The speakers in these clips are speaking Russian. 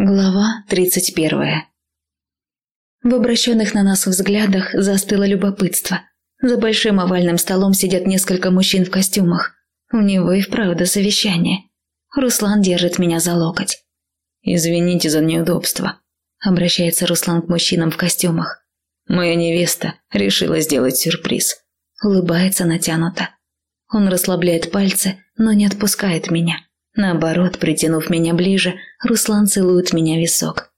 Глава 31 В обращенных на нас взглядах застыло любопытство. За большим овальным столом сидят несколько мужчин в костюмах. У него и вправду совещание. Руслан держит меня за локоть. «Извините за неудобство», – обращается Руслан к мужчинам в костюмах. «Моя невеста решила сделать сюрприз». Улыбается натянуто. Он расслабляет пальцы, но не отпускает меня. Наоборот, притянув меня ближе, Руслан целует меня в висок.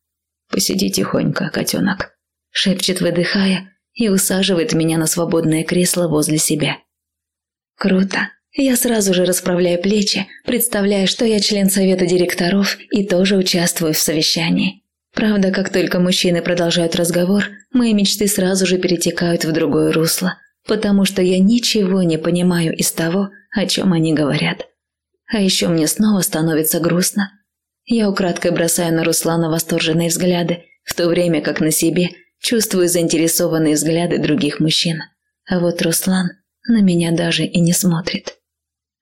«Посиди тихонько, котенок», – шепчет, выдыхая, и усаживает меня на свободное кресло возле себя. Круто. Я сразу же расправляю плечи, представляя, что я член совета директоров и тоже участвую в совещании. Правда, как только мужчины продолжают разговор, мои мечты сразу же перетекают в другое русло, потому что я ничего не понимаю из того, о чем они говорят. А еще мне снова становится грустно. Я украдкой бросаю на Руслана восторженные взгляды, в то время как на себе чувствую заинтересованные взгляды других мужчин. А вот Руслан на меня даже и не смотрит.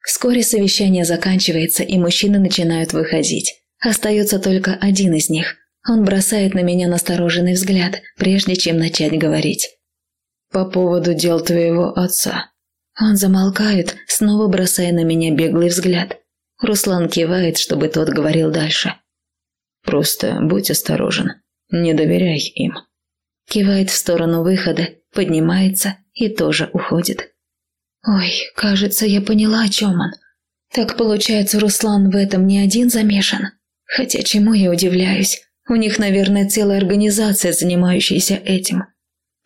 Вскоре совещание заканчивается, и мужчины начинают выходить. Остается только один из них. Он бросает на меня настороженный взгляд, прежде чем начать говорить. «По поводу дел твоего отца», он замолкает, снова бросая на меня беглый взгляд. Руслан кивает, чтобы тот говорил дальше. «Просто будь осторожен, не доверяй им». Кивает в сторону выхода, поднимается и тоже уходит. Ой, кажется, я поняла, о чем он. Так получается, Руслан в этом не один замешан. Хотя чему я удивляюсь? У них, наверное, целая организация, занимающаяся этим.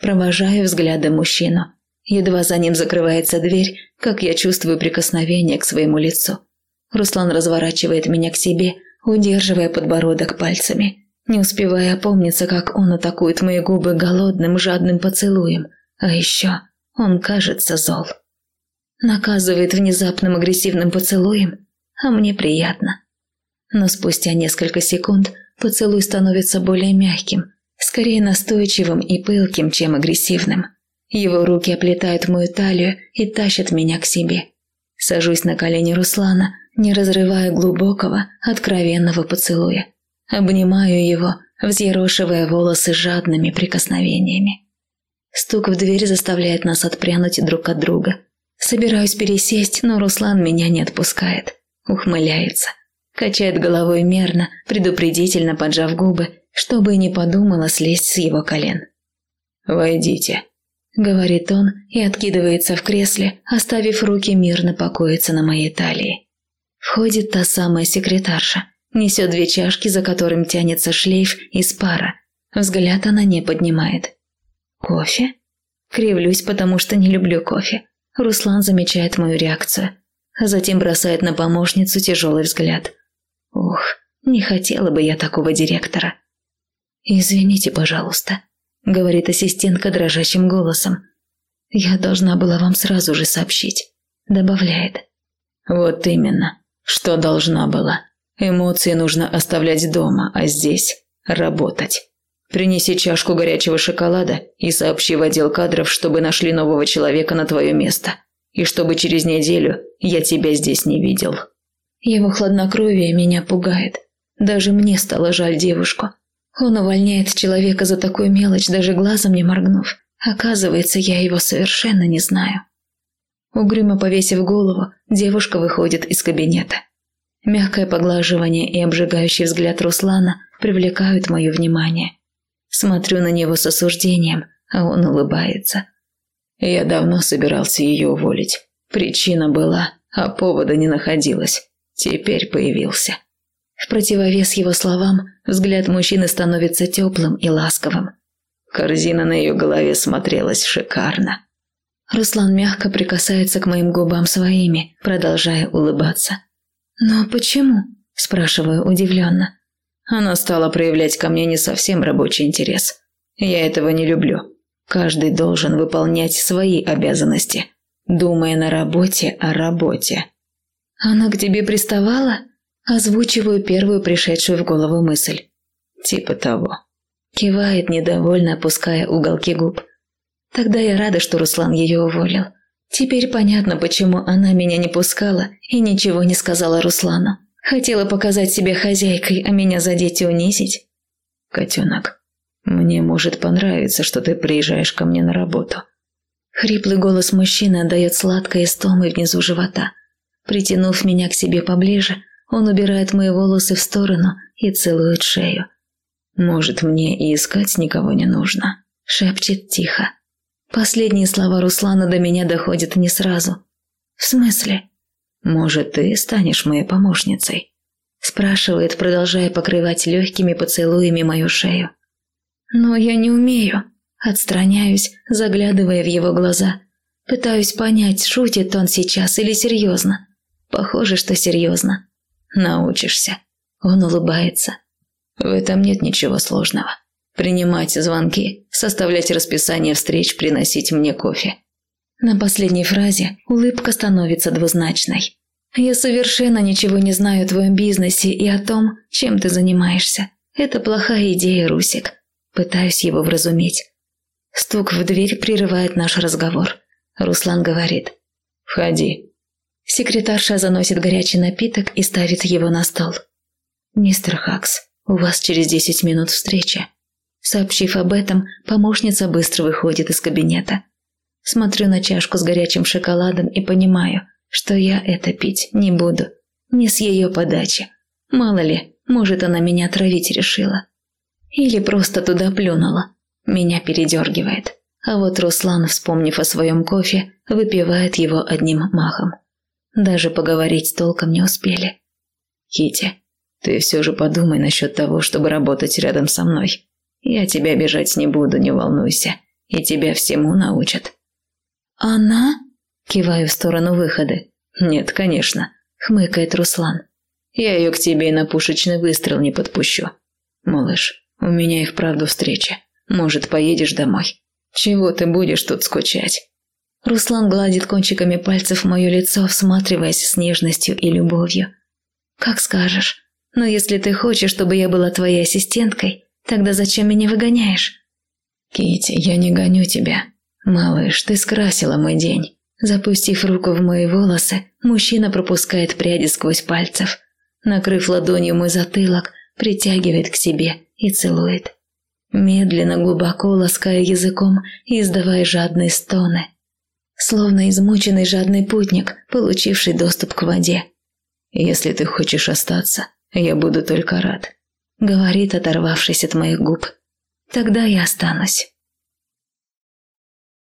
Провожаю взглядом мужчину. Едва за ним закрывается дверь, как я чувствую прикосновение к своему лицу. Руслан разворачивает меня к себе, удерживая подбородок пальцами, не успевая опомниться, как он атакует мои губы голодным, жадным поцелуем. А еще он кажется зол. Наказывает внезапным агрессивным поцелуем, а мне приятно. Но спустя несколько секунд поцелуй становится более мягким, скорее настойчивым и пылким, чем агрессивным. Его руки оплетают мою талию и тащат меня к себе. Сажусь на колени Руслана, не разрывая глубокого, откровенного поцелуя. Обнимаю его, взъерошивая волосы жадными прикосновениями. Стук в дверь заставляет нас отпрянуть друг от друга. Собираюсь пересесть, но Руслан меня не отпускает. Ухмыляется. Качает головой мерно, предупредительно поджав губы, чтобы не подумала слезть с его колен. «Войдите», – говорит он и откидывается в кресле, оставив руки мирно покоиться на моей талии. Входит та самая секретарша, несет две чашки, за которым тянется шлейф из пара. Взгляд она не поднимает. «Кофе?» Кривлюсь, потому что не люблю кофе. Руслан замечает мою реакцию, затем бросает на помощницу тяжелый взгляд. Ух, не хотела бы я такого директора. «Извините, пожалуйста», – говорит ассистентка дрожащим голосом. «Я должна была вам сразу же сообщить», – добавляет. «Вот именно, что должна была. Эмоции нужно оставлять дома, а здесь – работать. Принеси чашку горячего шоколада и сообщи в отдел кадров, чтобы нашли нового человека на твое место. И чтобы через неделю я тебя здесь не видел». Его хладнокровие меня пугает. Даже мне стало жаль девушку. Он увольняет человека за такую мелочь, даже глазом не моргнув. Оказывается, я его совершенно не знаю. Угрюмо повесив голову, девушка выходит из кабинета. Мягкое поглаживание и обжигающий взгляд Руслана привлекают мое внимание. Смотрю на него с осуждением, а он улыбается. Я давно собирался ее уволить. Причина была, а повода не находилось. Теперь появился. В противовес его словам, взгляд мужчины становится теплым и ласковым. Корзина на ее голове смотрелась шикарно. Руслан мягко прикасается к моим губам своими, продолжая улыбаться. «Но почему?» – спрашиваю удивленно. Она стала проявлять ко мне не совсем рабочий интерес. Я этого не люблю. Каждый должен выполнять свои обязанности, думая на работе о работе. «Она к тебе приставала?» Озвучиваю первую пришедшую в голову мысль. Типа того. Кивает недовольно, опуская уголки губ. Тогда я рада, что Руслан ее уволил. Теперь понятно, почему она меня не пускала и ничего не сказала Руслану. Хотела показать себя хозяйкой, а меня задеть и унизить? Котенок, мне может понравиться, что ты приезжаешь ко мне на работу. Хриплый голос мужчины отдает сладкой истомой внизу живота. Притянув меня к себе поближе, он убирает мои волосы в сторону и целует шею. «Может, мне и искать никого не нужно», – шепчет тихо. Последние слова Руслана до меня доходят не сразу. «В смысле?» «Может, ты станешь моей помощницей?» – спрашивает, продолжая покрывать легкими поцелуями мою шею. «Но я не умею», Отстраняюсь, заглядывая в его глаза. Пытаюсь понять, шутит он сейчас или серьезно. Похоже, что серьезно. Научишься. Он улыбается. В этом нет ничего сложного. Принимать звонки, составлять расписание встреч, приносить мне кофе. На последней фразе улыбка становится двузначной. Я совершенно ничего не знаю о твоем бизнесе и о том, чем ты занимаешься. Это плохая идея, Русик. Пытаюсь его вразуметь. Стук в дверь прерывает наш разговор. Руслан говорит. «Входи». Секретарша заносит горячий напиток и ставит его на стол. «Мистер Хакс, у вас через десять минут встреча». Сообщив об этом, помощница быстро выходит из кабинета. Смотрю на чашку с горячим шоколадом и понимаю, что я это пить не буду. Не с ее подачи. Мало ли, может, она меня отравить решила. Или просто туда плюнула. Меня передергивает. А вот Руслан, вспомнив о своем кофе, выпивает его одним махом. Даже поговорить толком не успели. Кити, ты все же подумай насчет того, чтобы работать рядом со мной. Я тебя бежать не буду, не волнуйся. И тебя всему научат. Она? Киваю в сторону выхода. Нет, конечно, хмыкает Руслан. Я ее к тебе и на пушечный выстрел не подпущу. Малыш, у меня и вправду встреча. Может, поедешь домой? Чего ты будешь тут скучать?» Руслан гладит кончиками пальцев мое лицо, всматриваясь с нежностью и любовью. «Как скажешь. Но если ты хочешь, чтобы я была твоей ассистенткой, тогда зачем меня выгоняешь?» Кити, я не гоню тебя. Малыш, ты скрасила мой день». Запустив руку в мои волосы, мужчина пропускает пряди сквозь пальцев. Накрыв ладонью мой затылок, притягивает к себе и целует медленно, глубоко лаская языком и издавая жадные стоны. Словно измученный жадный путник, получивший доступ к воде. «Если ты хочешь остаться, я буду только рад», — говорит, оторвавшись от моих губ. «Тогда я останусь».